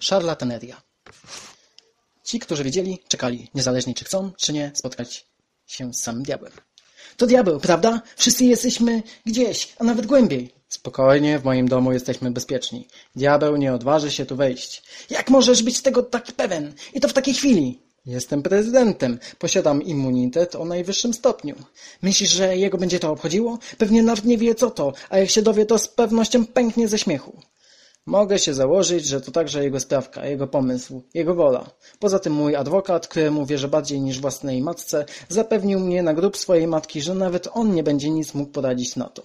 Szarlataneria. Ci, którzy wiedzieli, czekali, niezależnie czy chcą, czy nie, spotkać się z samym diabłem. To diabeł, prawda? Wszyscy jesteśmy gdzieś, a nawet głębiej. Spokojnie, w moim domu jesteśmy bezpieczni. Diabeł nie odważy się tu wejść. Jak możesz być tego taki pewien? I to w takiej chwili. Jestem prezydentem. Posiadam immunitet o najwyższym stopniu. Myślisz, że jego będzie to obchodziło? Pewnie nawet nie wie co to, a jak się dowie, to z pewnością pęknie ze śmiechu. Mogę się założyć, że to także jego sprawka, jego pomysł, jego wola. Poza tym mój adwokat, któremu wierzę bardziej niż własnej matce, zapewnił mnie na grób swojej matki, że nawet on nie będzie nic mógł poradzić na to.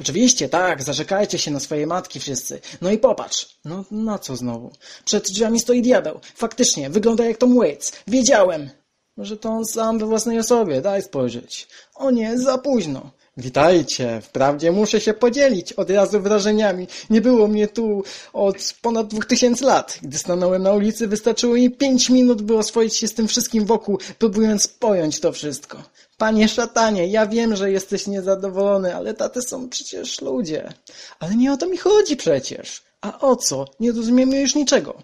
Oczywiście, tak, zarzekajcie się na swoje matki wszyscy. No i popatrz. No, na co znowu? Przed drzwiami stoi diabeł. Faktycznie, wygląda jak Tom Waits. Wiedziałem! Może to on sam we własnej osobie, daj spojrzeć. O nie, za późno. Witajcie, wprawdzie muszę się podzielić od razu wrażeniami. Nie było mnie tu od ponad dwóch tysięcy lat. Gdy stanąłem na ulicy, wystarczyło mi pięć minut, by oswoić się z tym wszystkim wokół, próbując pojąć to wszystko. Panie szatanie, ja wiem, że jesteś niezadowolony, ale taty są przecież ludzie. Ale nie o to mi chodzi przecież. A o co? Nie rozumiemy już niczego.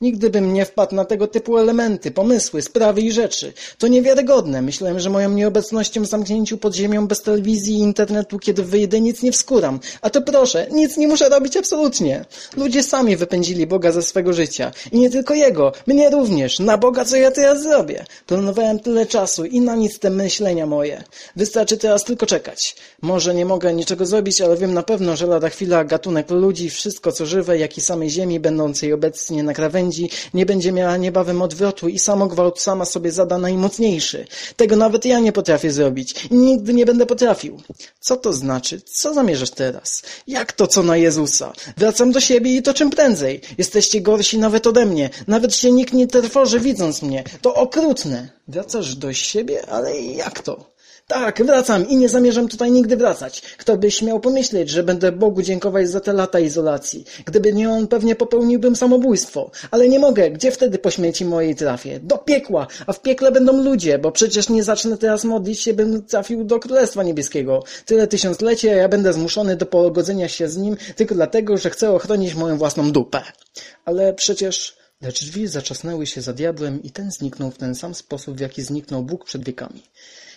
Nigdy bym nie wpadł na tego typu elementy, pomysły, sprawy i rzeczy. To niewiarygodne. Myślałem, że moją nieobecnością w zamknięciu pod ziemią bez telewizji i internetu, kiedy wyjdę, nic nie wskuram. A to proszę, nic nie muszę robić absolutnie. Ludzie sami wypędzili Boga ze swego życia. I nie tylko Jego, mnie również. Na Boga, co ja teraz zrobię? Planowałem tyle czasu i na nic te myślenia moje. Wystarczy teraz tylko czekać. Może nie mogę niczego zrobić, ale wiem na pewno, że lada chwila gatunek ludzi, wszystko co żywe, jak i samej ziemi, będącej obecnie na krawędzi, nie będzie miała niebawem odwrotu i samogwałt sama sobie zada najmocniejszy. Tego nawet ja nie potrafię zrobić i nigdy nie będę potrafił. Co to znaczy? Co zamierzasz teraz? Jak to co na Jezusa? Wracam do siebie i to czym prędzej. Jesteście gorsi nawet ode mnie. Nawet się nikt nie trwoży widząc mnie. To okrutne. Wracasz do siebie? Ale jak to? Tak, wracam i nie zamierzam tutaj nigdy wracać. Kto by śmiał pomyśleć, że będę Bogu dziękować za te lata izolacji. Gdyby nie on, pewnie popełniłbym samobójstwo. Ale nie mogę. Gdzie wtedy po śmierci mojej trafię? Do piekła. A w piekle będą ludzie, bo przecież nie zacznę teraz modlić się, bym trafił do Królestwa Niebieskiego. Tyle tysiącleci, a ja będę zmuszony do pogodzenia się z nim tylko dlatego, że chcę ochronić moją własną dupę. Ale przecież... Lecz drzwi zaczasnęły się za diabłem i ten zniknął w ten sam sposób, w jaki zniknął Bóg przed wiekami.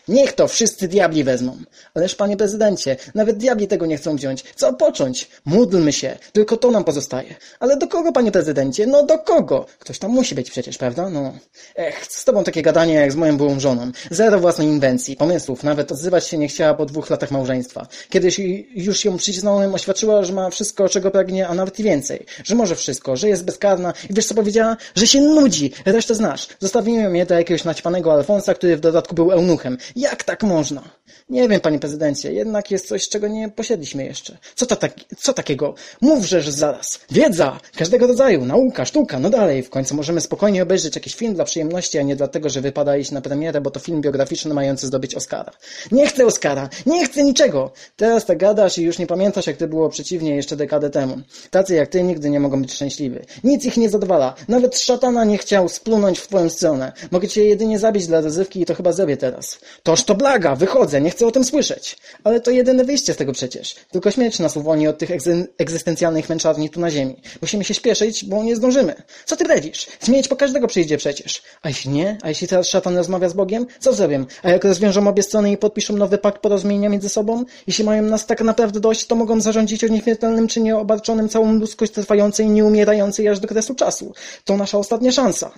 Niech to wszyscy diabli wezmą. Ależ panie prezydencie, nawet diabli tego nie chcą wziąć. Co począć? Módlmy się. Tylko to nam pozostaje. Ale do kogo, panie prezydencie? No do kogo? Ktoś tam musi być przecież, prawda? No. Ech, z tobą takie gadanie jak z moją byłą żoną. Zero własnej inwencji, pomysłów. Nawet odzywać się nie chciała po dwóch latach małżeństwa. Kiedyś już ją przycisnąłem, oświadczyła, że ma wszystko, czego pragnie, a nawet i więcej. Że może wszystko, że jest bezkarna. I wiesz co powiedziała? Że się nudzi. Resztę znasz. Zostawiłem je do jakiegoś naćpanego Alfonsa, który w dodatku był eunuchem. Jak tak można? Nie wiem, panie prezydencie, jednak jest coś, czego nie posiedliśmy jeszcze. Co to tak, co takiego? Mówżeż zaraz. Wiedza! Każdego rodzaju, nauka, sztuka, no dalej. W końcu możemy spokojnie obejrzeć jakiś film dla przyjemności, a nie dlatego, że wypada iść na premierę, bo to film biograficzny mający zdobyć Oscara. Nie chcę Oscara! Nie chcę niczego! Teraz tak gadasz i już nie pamiętasz, jak to było przeciwnie jeszcze dekadę temu. Tacy jak ty nigdy nie mogą być szczęśliwi. Nic ich nie zadowala. Nawet szatana nie chciał splunąć w twoją stronę. Mogę cię jedynie zabić dla rozrywki i to chyba zrobię teraz. Toż to blaga, wychodzę, nie chcę o tym słyszeć. Ale to jedyne wyjście z tego przecież. Tylko śmierć nas uwolni od tych egzy egzystencjalnych męczarni tu na ziemi. Musimy się śpieszyć, bo nie zdążymy. Co ty brewisz? Śmierć po każdego przyjdzie przecież. A jeśli nie? A jeśli teraz szatan rozmawia z Bogiem? Co zrobię? A jak rozwiążą obie strony i podpiszą nowy pakt porozumienia między sobą? Jeśli mają nas tak naprawdę dość, to mogą zarządzić o nieśmiertelnym czynie obarczonym całą ludzkość trwającej, nieumierającej aż do kresu czasu. To nasza ostatnia szansa.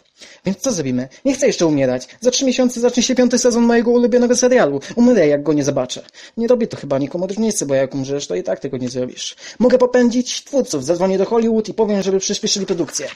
Więc co zrobimy? Nie chcę jeszcze umierać. Za trzy miesiące zacznie się piąty sezon mojego ulubionego serialu. Umrę, jak go nie zobaczę. Nie robię to chyba nikomu różnicy, bo jak umrzesz, to i tak tego nie zrobisz. Mogę popędzić twórców, zadzwonię do Hollywood i powiem, żeby przyspieszyli produkcję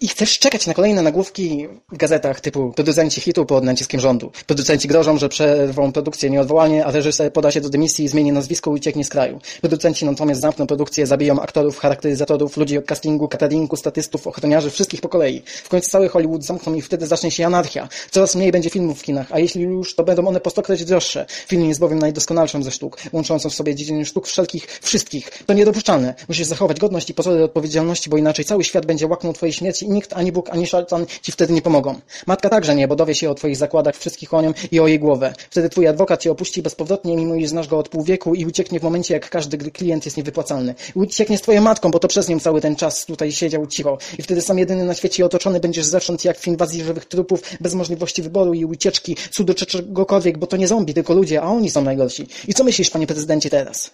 i chcesz czekać na kolejne nagłówki w gazetach typu producenci hitu pod naciskiem rządu. Producenci grożą, że przerwą produkcję nieodwołalnie, a reżyser poda się do dymisji, zmieni nazwisko i ucieknie z kraju. Producenci natomiast zamkną produkcję, zabiją aktorów, charakteryzatorów, ludzi od castingu, cateringu, statystów, ochroniarzy, wszystkich po kolei. W końcu cały Hollywood zamkną i wtedy zacznie się anarchia. Coraz mniej będzie filmów w kinach, a jeśli już, to będą one po stokroć droższe. Film jest bowiem najdoskonalszą ze sztuk, łączącą w sobie dziedziny sztuk wszelkich, wszystkich. To niedopuszczalne. Musisz zachować godność i pozory odpowiedzialności, bo inaczej cały świat będzie łaknął twojej śmierci nikt, ani Bóg, ani szatan ci wtedy nie pomogą. Matka także nie, bo dowie się o twoich zakładach wszystkich o nią i o jej głowę. Wtedy twój adwokat cię opuści bezpowrotnie, mimo iż znasz go od pół wieku i ucieknie w momencie, jak każdy klient jest niewypłacalny. Ucieknie z twoją matką, bo to przez nią cały ten czas tutaj siedział cicho. I wtedy sam jedyny na świecie otoczony będziesz zewsząd jak w inwazji żywych trupów, bez możliwości wyboru i ucieczki, cudu czy czegokolwiek, bo to nie zombie, tylko ludzie, a oni są najgorsi. I co myślisz, panie prezydencie, teraz?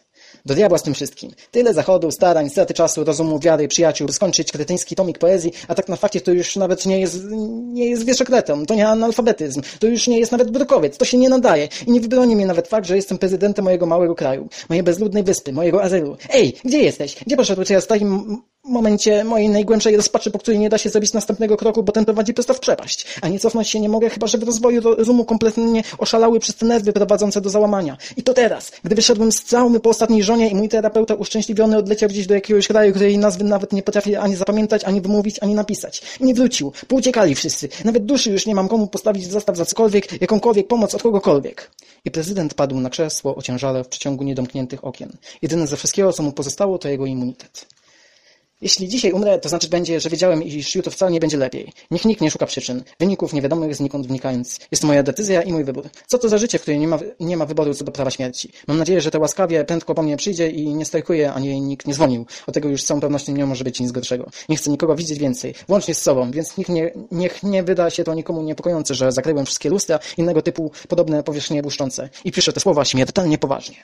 Do diabła z tym wszystkim. Tyle zachodu, starań, straty czasu, rozumu, wiary, przyjaciół, skończyć kretyński tomik poezji, a tak na fakcie to już nawet nie jest, nie jest wieszokretem, to nie analfabetyzm, to już nie jest nawet brukowiec, to się nie nadaje i nie wybroni mnie nawet fakt, że jestem prezydentem mojego małego kraju, mojej bezludnej wyspy, mojego azylu. Ej, gdzie jesteś? Gdzie poszedłeś ja z takim momencie mojej najgłębszej rozpaczy, po której nie da się zrobić następnego kroku, bo ten prowadzi prosto w przepaść. A nie cofnąć się nie mogę, chyba że w rozwoju rozumu kompletnie oszalały przez te nerwy prowadzące do załamania. I to teraz, gdy wyszedłem z traumy po ostatniej żonie i mój terapeuta uszczęśliwiony odleciał gdzieś do jakiegoś kraju, której nazwy nawet nie potrafi ani zapamiętać, ani wymówić, ani napisać. I nie wrócił. Pouciekali wszyscy. Nawet duszy już nie mam komu postawić w zastaw za cokolwiek, jakąkolwiek pomoc od kogokolwiek. I prezydent padł na krzesło ociężale w przeciągu niedomkniętych okien. Jedyne ze wszystkiego, co mu pozostało, to jego immunitet. Jeśli dzisiaj umrę, to znaczyć będzie, że wiedziałem, iż jutro wcale nie będzie lepiej. Niech nikt nie szuka przyczyn, wyników niewiadomych znikąd wnikając. Jest to moja decyzja i mój wybór. Co to za życie, w którym nie ma, nie ma wyboru co do prawa śmierci? Mam nadzieję, że to łaskawie prędko po mnie przyjdzie i nie strajkuje, ani nikt nie dzwonił. O tego już z całą pewnością nie może być nic gorszego. Nie chcę nikogo widzieć więcej, włącznie z sobą, więc niech nie, niech nie wyda się to nikomu niepokojące, że zakryłem wszystkie lustra, innego typu podobne powierzchnie błyszczące. I piszę te słowa śmiertelnie poważnie.